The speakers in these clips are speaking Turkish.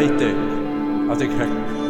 nei til at jeg fikk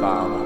Father.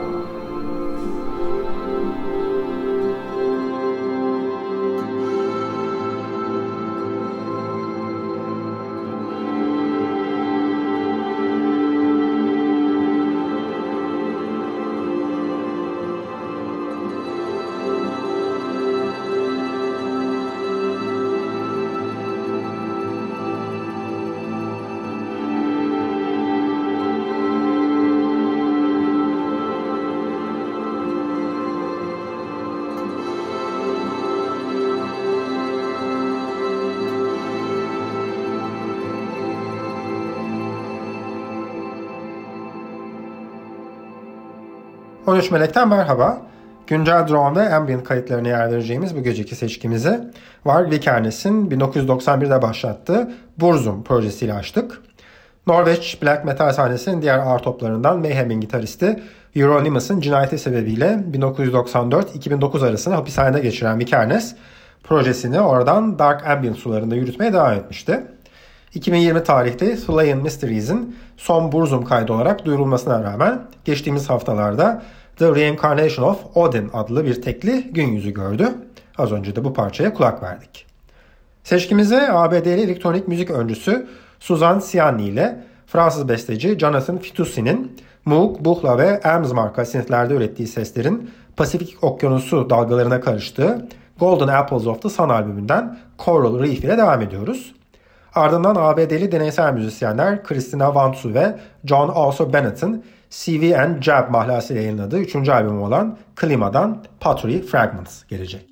13 Melek'ten merhaba. Güncel drone ve ambient kayıtlarını yerdireceğimiz bu geceki seçkimizi Varg Vikernes'in 1991'de başlattığı Burzum projesiyle açtık. Norveç black metal sahnesinin diğer ağır toplarından Mayhem'in gitaristi Euronymous*'ın cinayeti sebebiyle 1994-2009 arasını hapishanede geçiren Vikernes, projesini oradan Dark Ambient sularında yürütmeye devam etmişti. 2020 tarihte Slaying Mysteries'in son Burzum kaydı olarak duyurulmasına rağmen geçtiğimiz haftalarda The Reincarnation of Odin adlı bir tekli gün yüzü gördü. Az önce de bu parçaya kulak verdik. Seçkimize ABD'li elektronik müzik öncüsü Suzanne Ciani ile Fransız besteci Jonathan Fitoussy'nin Moog, Buchla ve Elms marka synth'lerde ürettiği seslerin Pasifik Okyanusu dalgalarına karıştığı Golden Apples of the Sun albümünden Coral Reef ile devam ediyoruz. Ardından ABD'li deneysel müzisyenler Christina Vantsu ve John Also Bennett'ın CV and Jab mahlası yayınladığı 3. albümü olan Klima'dan Pottery Fragments gelecek.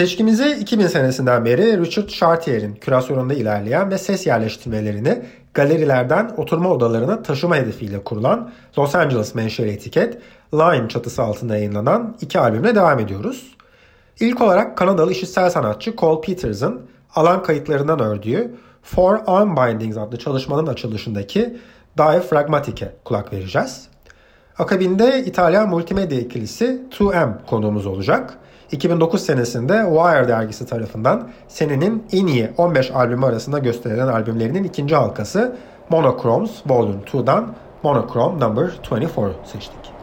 Seçkimizi 2000 senesinden beri Richard Chartier'in kürasyonunda ilerleyen ve ses yerleştirmelerini galerilerden oturma odalarına taşıma hedefiyle kurulan Los Angeles menşeli etiket Line çatısı altında yayınlanan iki albümle devam ediyoruz. İlk olarak Kanadalı işitsel sanatçı Cole Peters'ın alan kayıtlarından ördüğü For Unbindings adlı çalışmanın açılışındaki Diaphragmatic'e kulak vereceğiz. Akabinde İtalyan multimedya ikilisi 2M konuğumuz olacak. 2009 senesinde Wire dergisi tarafından senenin en iyi 15 albümü arasında gösterilen albümlerinin ikinci halkası Monochromes Volume 2'dan Monochrome Number 24 seçtik.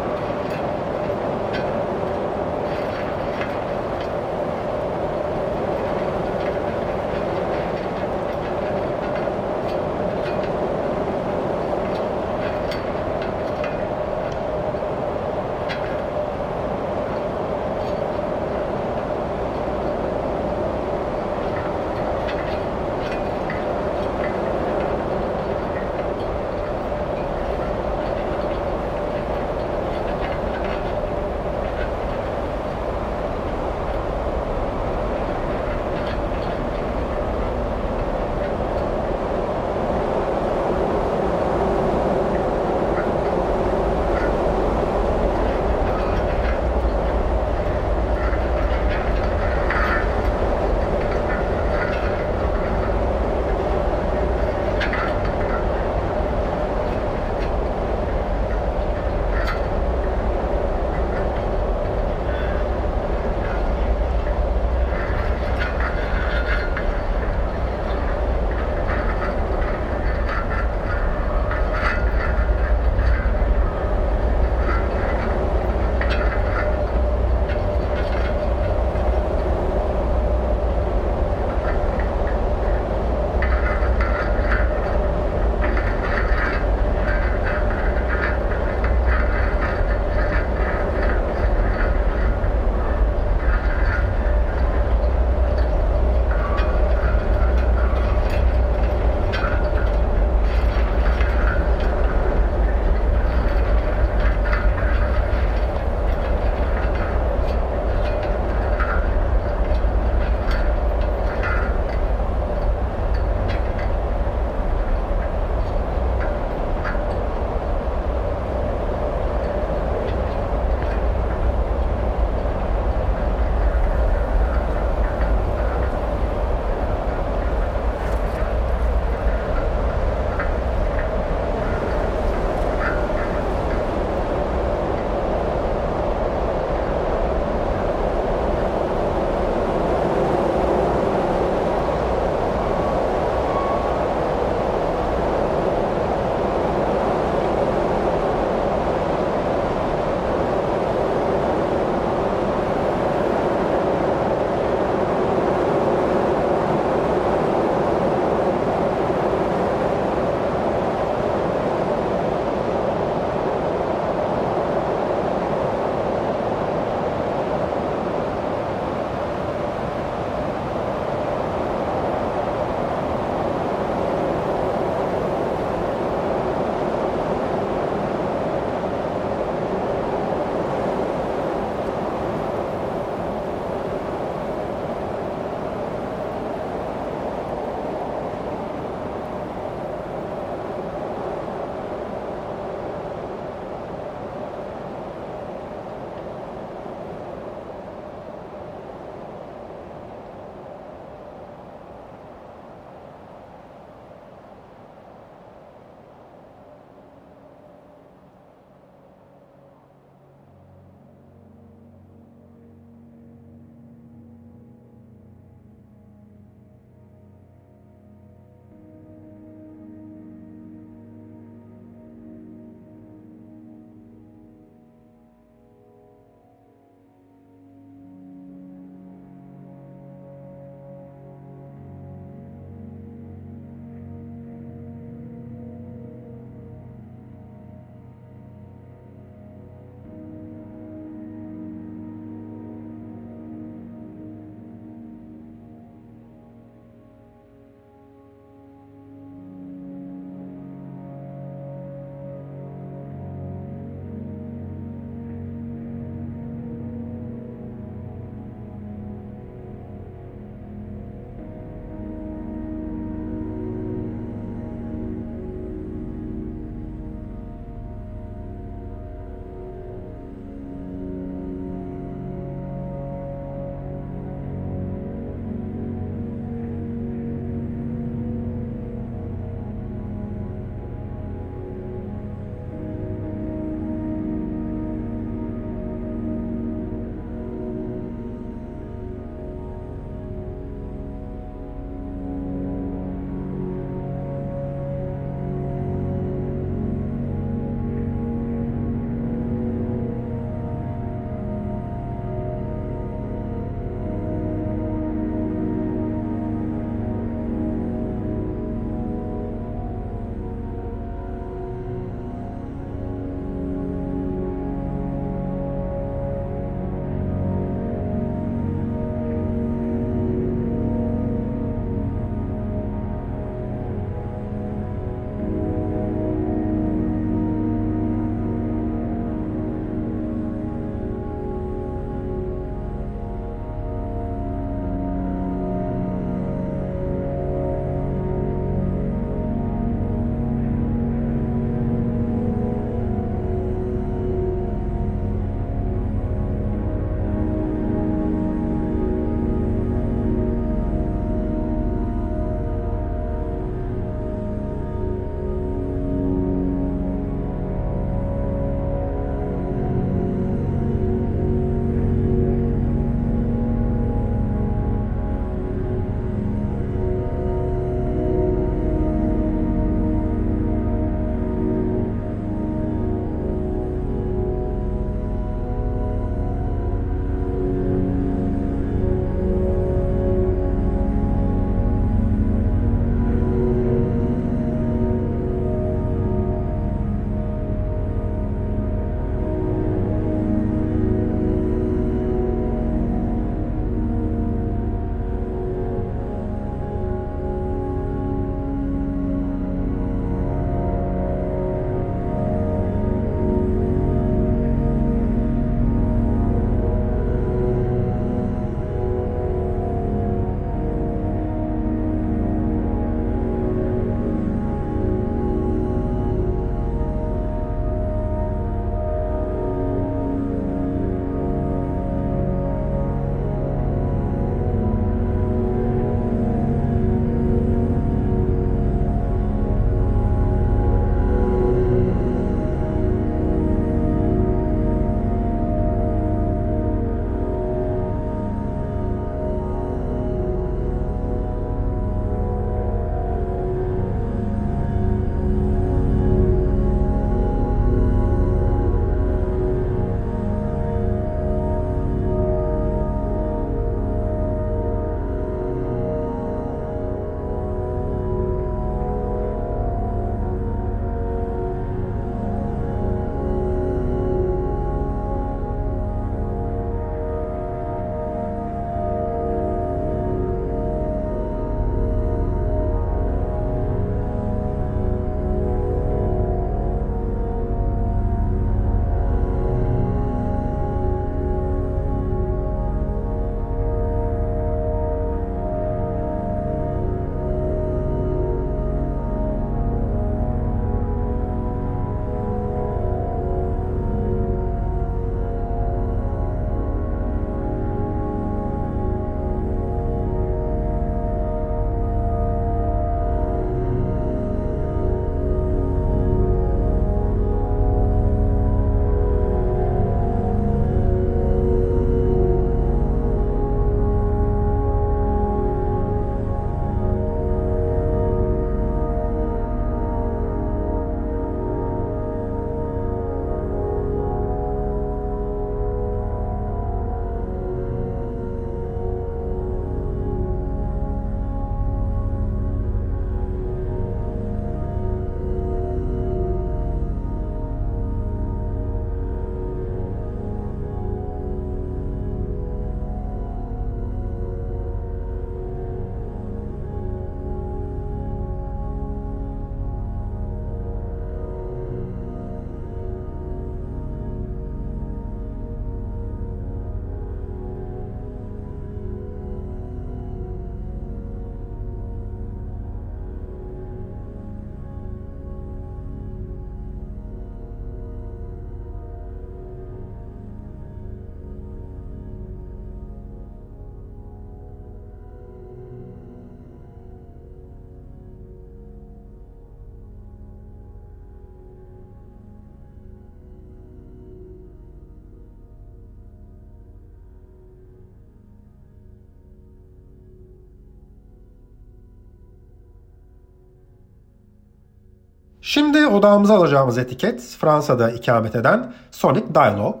Şimdi odağımıza alacağımız etiket Fransa'da ikamet eden Sonic Dialogue.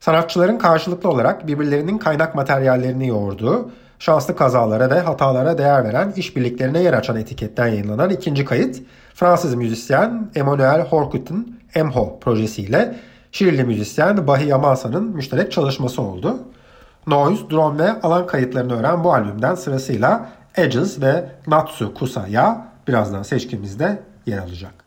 Sanatçıların karşılıklı olarak birbirlerinin kaynak materyallerini yoğurduğu, şanslı kazalara ve hatalara değer veren işbirliklerine yer açan etiketten yayınlanan ikinci kayıt, Fransız müzisyen Emmanuel Horkut'un Emho projesiyle Şirili müzisyen Bahi Yamasa'nın müşterek çalışması oldu. Noise, drone ve alan kayıtlarını öğren bu albümden sırasıyla Edges ve Natsu Kusaya birazdan seçkimizde yer alacak.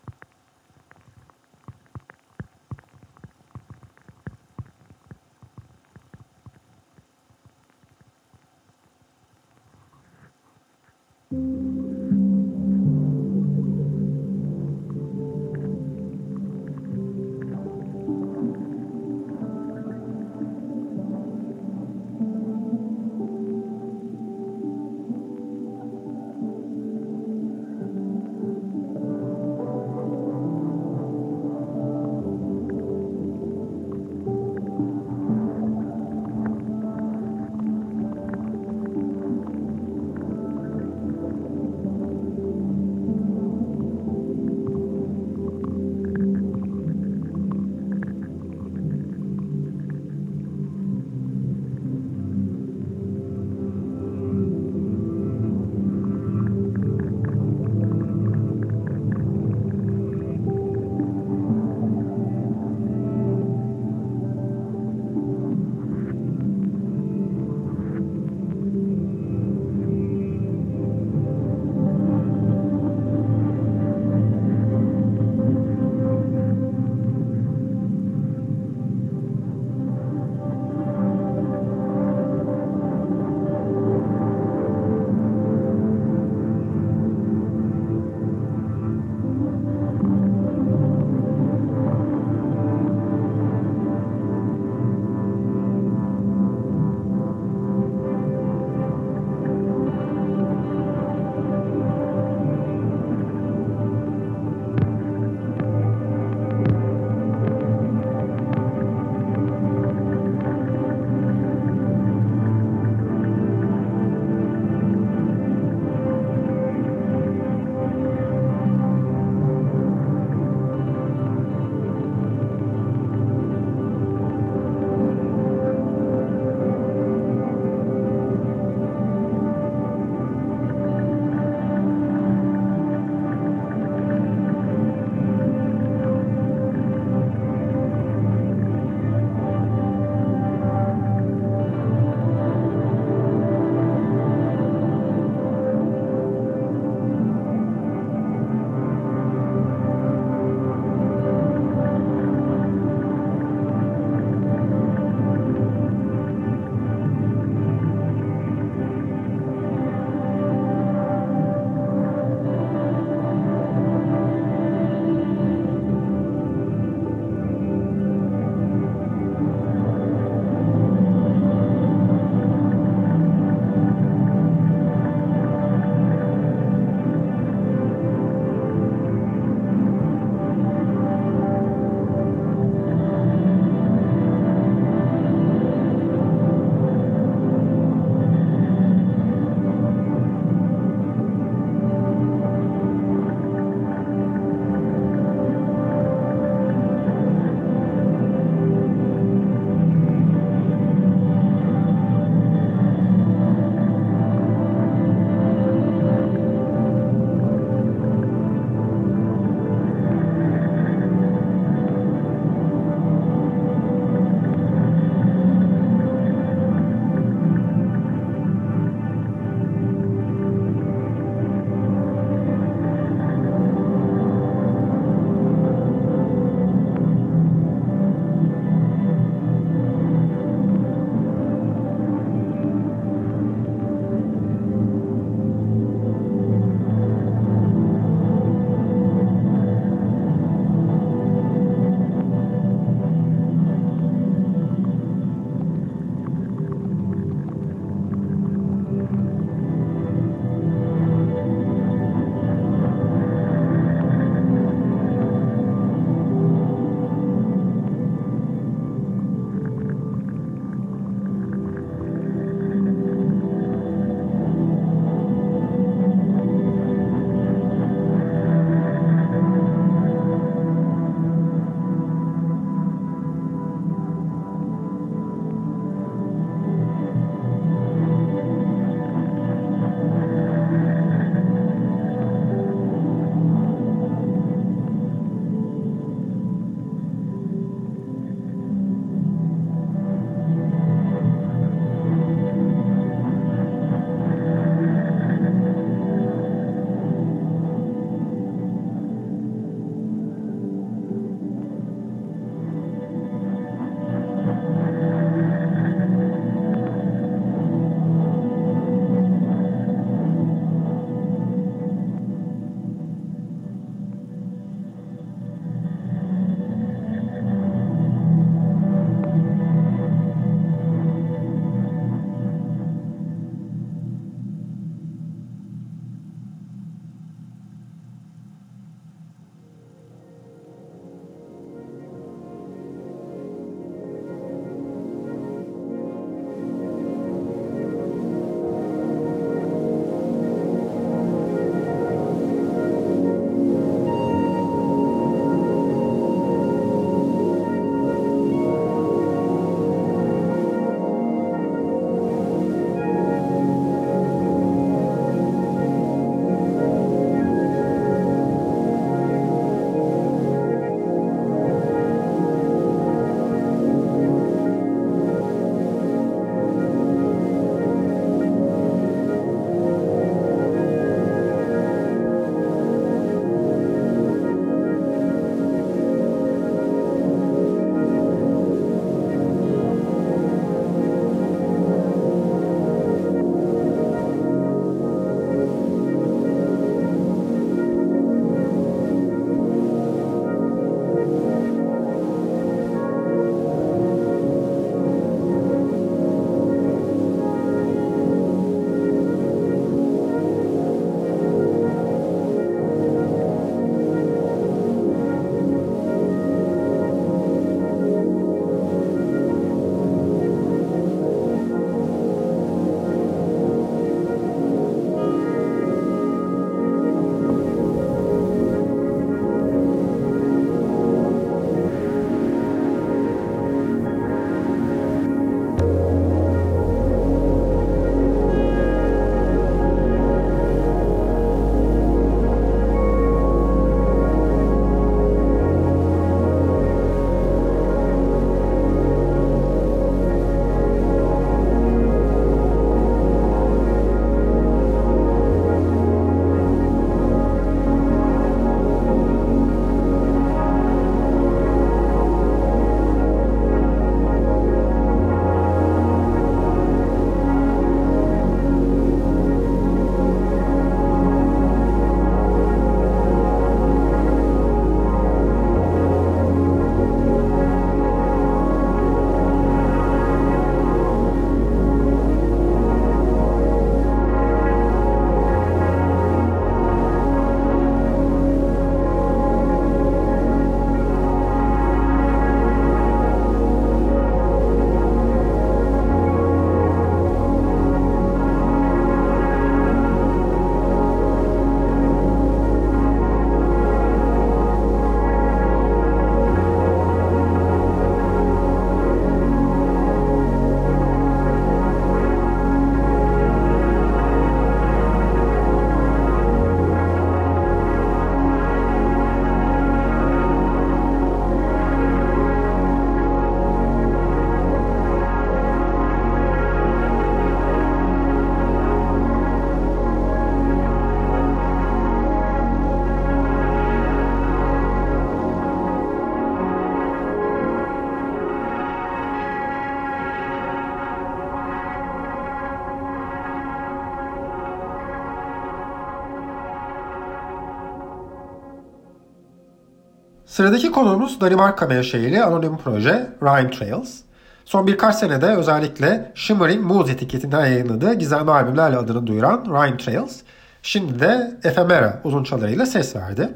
Sıradaki konuğumuz Danimarka menşeili anonim proje Rhyme Trails. Son birkaç senede özellikle Shimmering Moose etiketinden yayınladığı gizemli albümlerle adını duyuran Rhyme Trails, şimdi de Ephemera uzun çalarıyla ses verdi.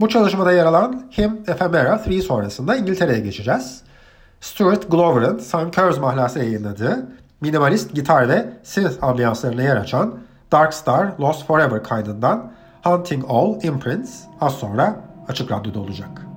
Bu çalışmada yer alan Him Ephemera 3 sonrasında İngiltere'ye geçeceğiz. Stuart Glover'ın Sunkers mahlası yayınladığı minimalist gitar ve synth ambiyanslarına yer açan Dark Star Lost Forever kaydından Hunting All Imprints az sonra Açık Radyo'da olacak.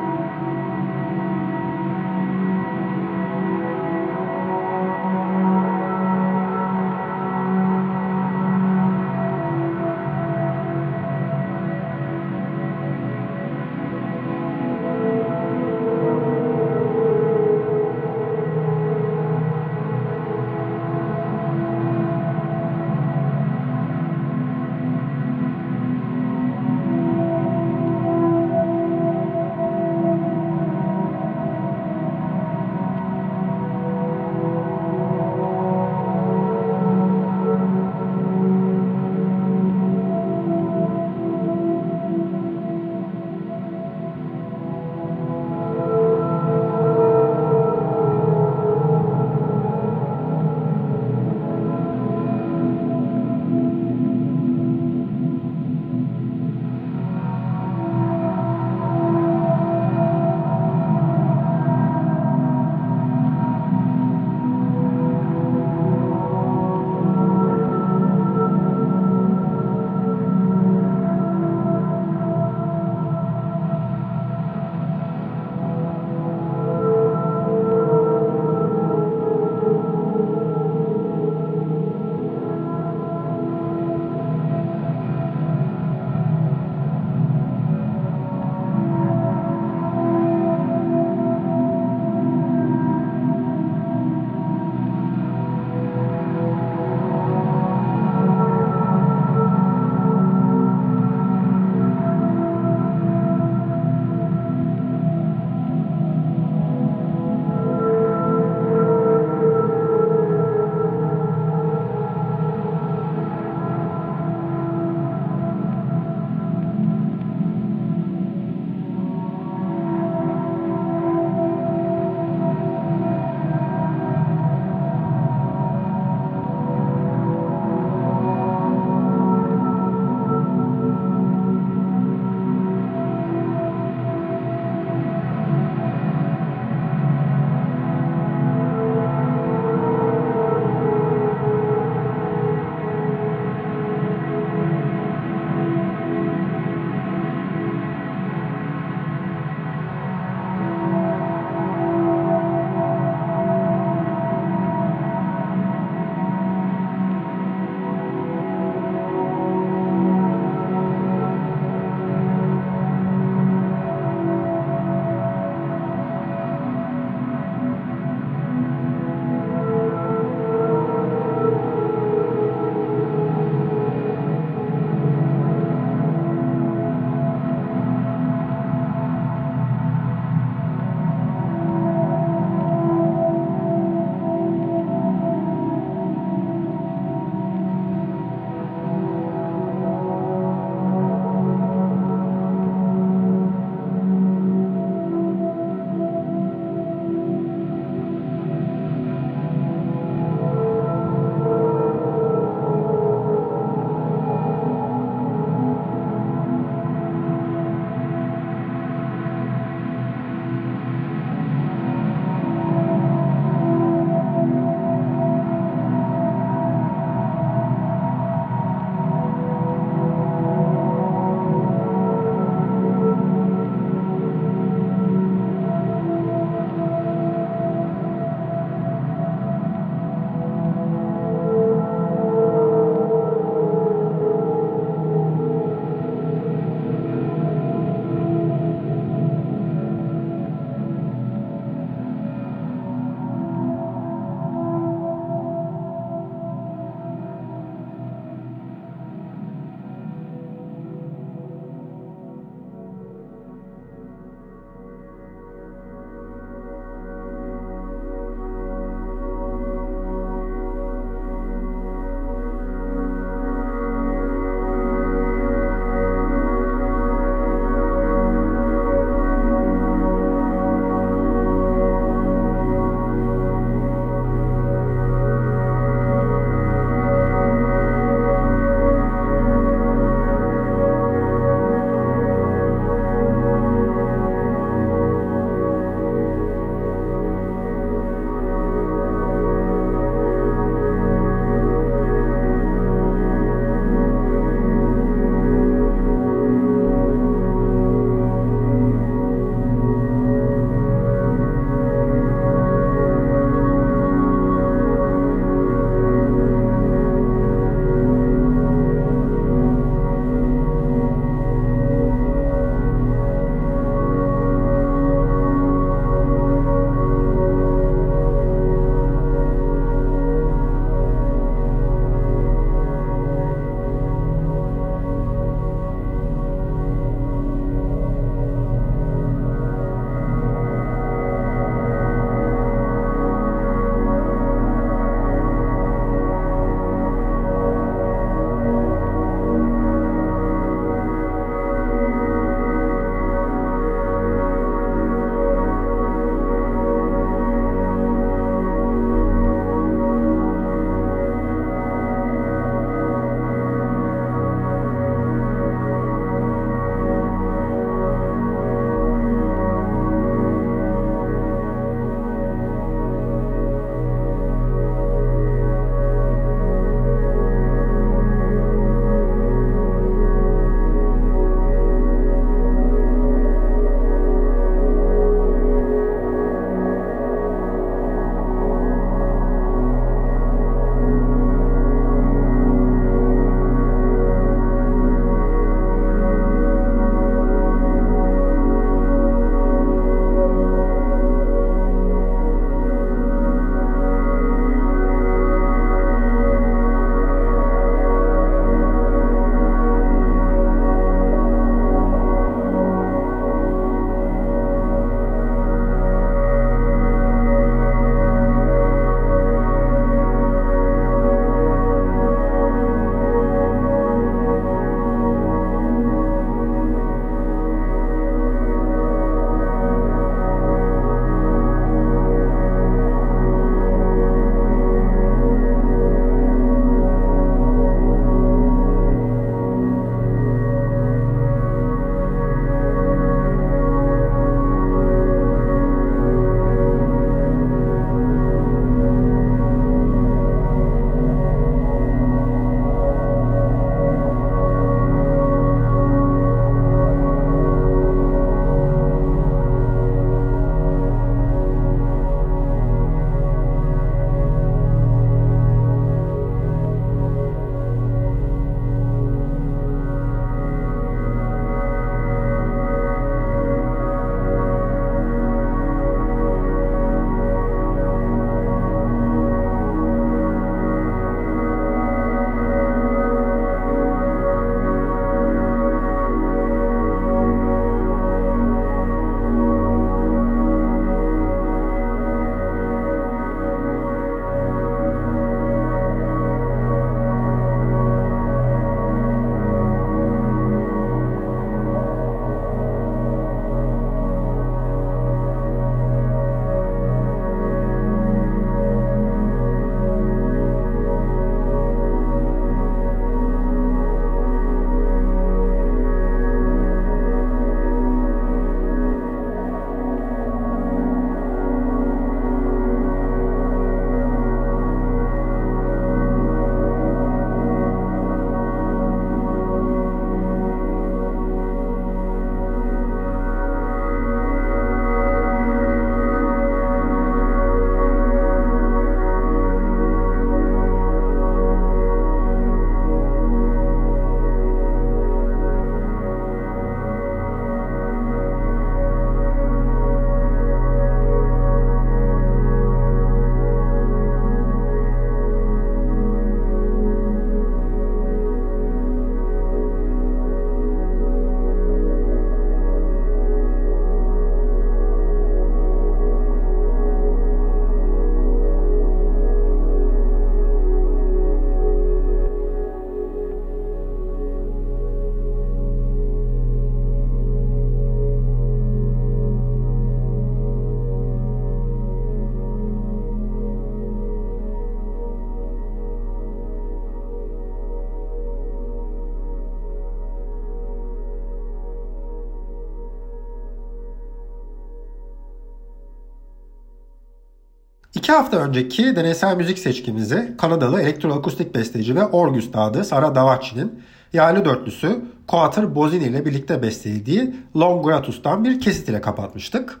İki hafta önceki deneysel müzik seçkimizi Kanadalı elektroakustik besteci ve org üstadı Sara Davachi'nin yaylı dörtlüsü Quater Bozini ile birlikte bestelediği Long Gratus'tan bir kesit ile kapatmıştık.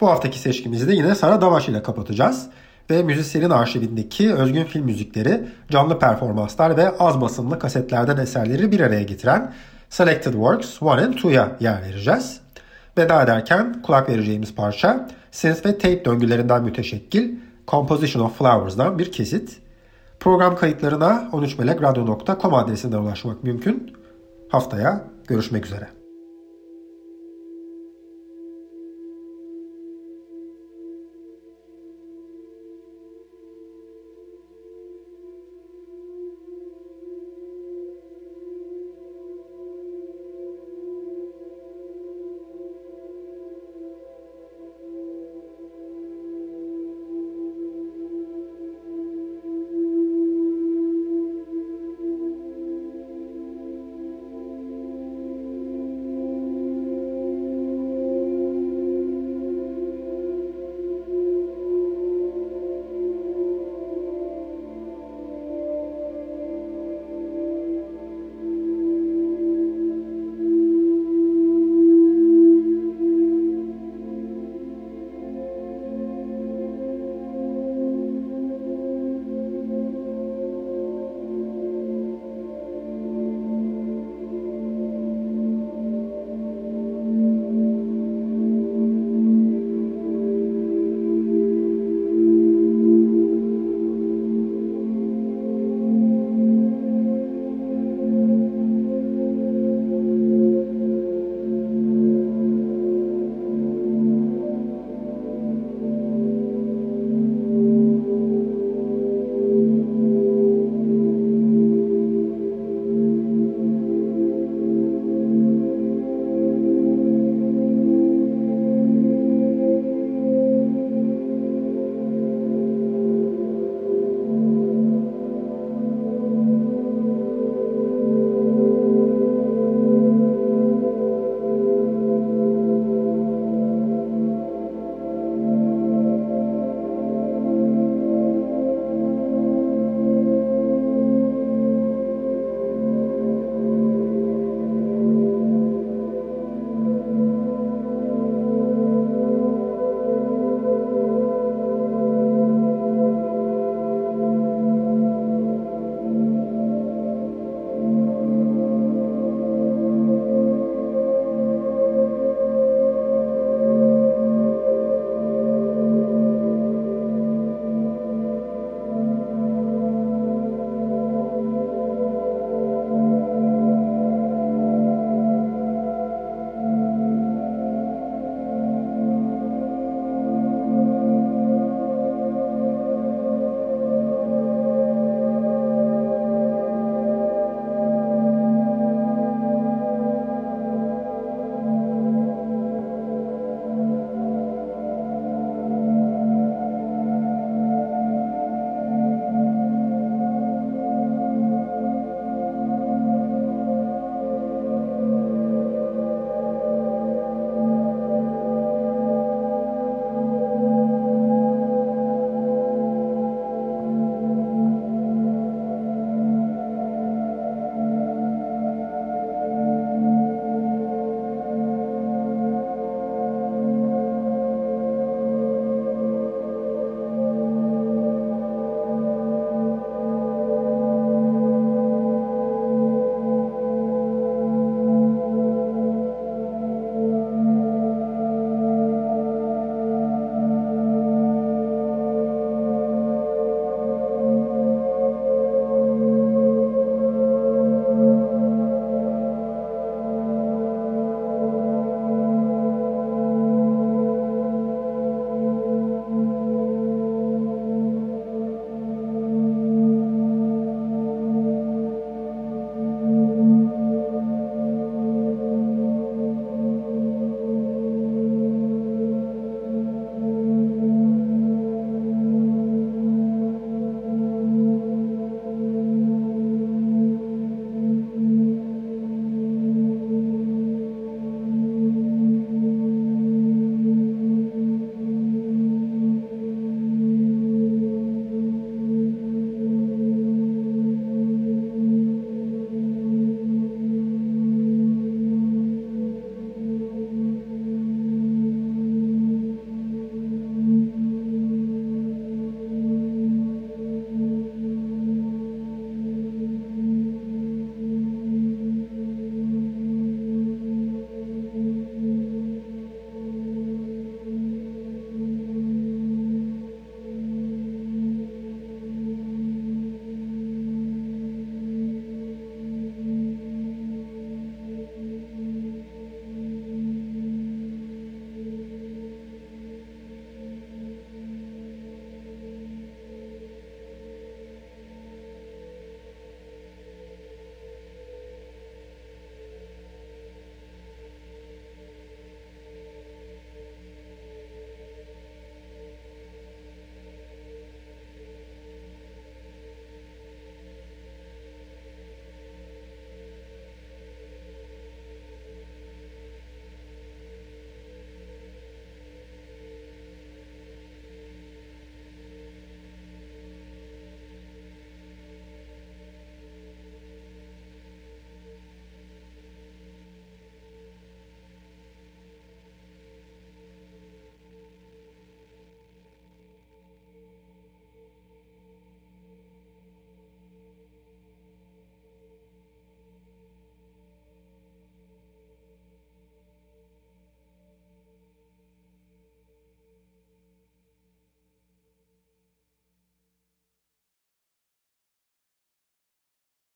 Bu haftaki seçkimizi de yine Sara Davachi ile kapatacağız ve müzisyenin arşivindeki özgün film müzikleri, canlı performanslar ve az basımlı kasetlerden eserleri bir araya getiren Selected Works 1 and 2'ya yer vereceğiz. Veda ederken kulak vereceğimiz parça synth ve tape döngülerinden müteşekkil Composition of Flowers'dan bir kesit. Program kayıtlarına 13melekradio.com adresinden ulaşmak mümkün. Haftaya görüşmek üzere.